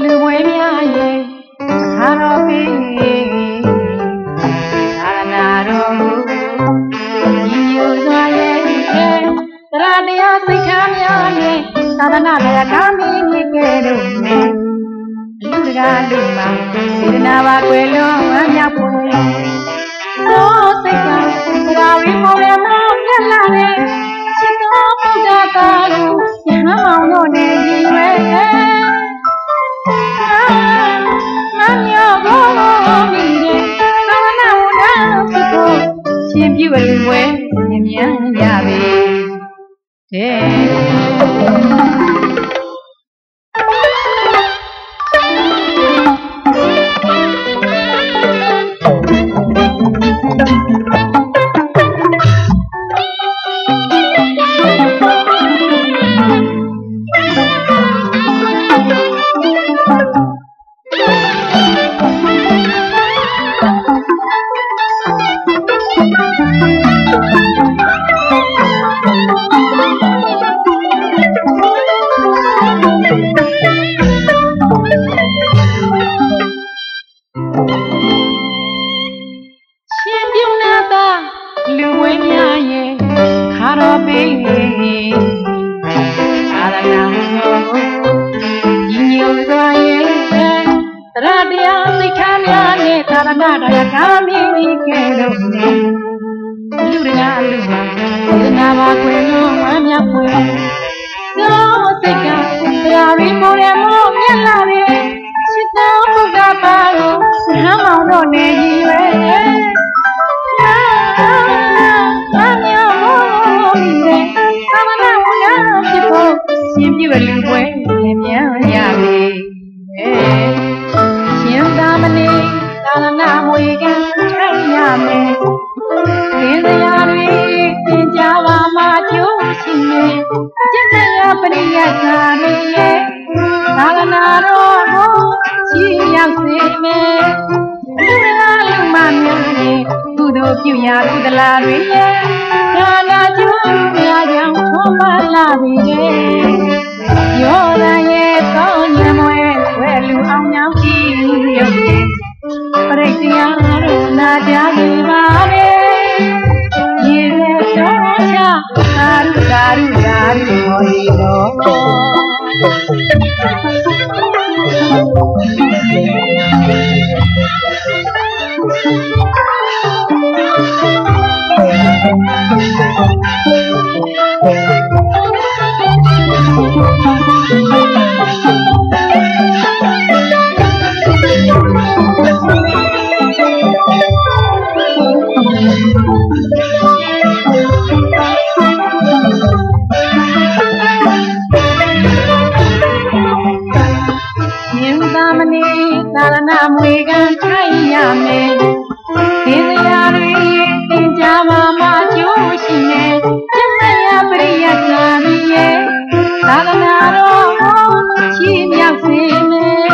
လူဝဲများရဲ့ခါတော်ပေးသာနာတော်ညီညွတ်စွာရဲ့တရားတရားစိတ်ထားများနဲ့သာသနာတရားကာမင်းကြီးကဲတော့မယ်လူတကာလူမှာစေတနာပါကွယ်လုံးဝမ်းမြောက်ဖို့သောစိတ်ကတရားရင်းမောရမောပြက်လာတဲ့ချစ်တော်ဘုရားကာကိုယဟမောင်တို့နဲ့ရည်ရွယ် ပြုအလူဝဲမြင်မြန်ကြပေတဲ့ လူဝဲများရဲ့ခါတော်ပေးအာရဏတော်ညီညွတ်စွာရဲ့တရားတရားသိက္ခာများနဲ့သာရဏတရားကာမင်းကြီးကဲတော့နေလူရကလူမှာသနာပါခွေလုံးဝမ်းမြောက်ခွေသောစိတ်ကတရားရင်းမောရမောမြတ်လာ ရှင်ပြုလူပွဲလင်မြန်ရပြီရှင်သာမဏေသာသနာမွေကံထိုင်ရမယ်သင်တရားတွေသင်ကြပါမှာကျိုးရှိမယ်ကျင့်တရားပရိယတ်သာတွေရဲ့သာသနာတော်ကိုချီးရောက်စေမယ်လူရလူမများရဲ့ကုသိုလ်ပြုရာကုသလာတွေရဲ့ဒါနာကျိုးများကြောင့်ထွန်းပါလာပြီလေ ယောရရဲ့ကောင်းညံမွဲဝဲလူအောင်မြောင်ကြည့်ရုပ်ရဲ့ပရိတ်တရားတို့နာကြပြီပါ သာရဏမွေကံထိုင်ရမယ်ဒီစရာတွေသင်ကြပါမှာကျိုးရှိမယ်ကျင့်တရားပရိယတ်ကာရီရဲ့သာသနာတော်ကိုချီးမြှောက်စေမယ်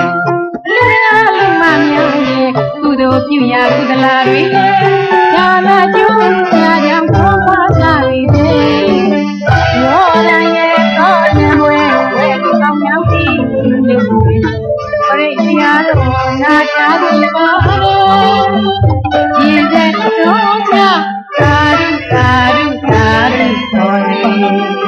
လူရလူမများရဲ့ကုသိုလ်ပြုရာကုသလာတွေ Thank you.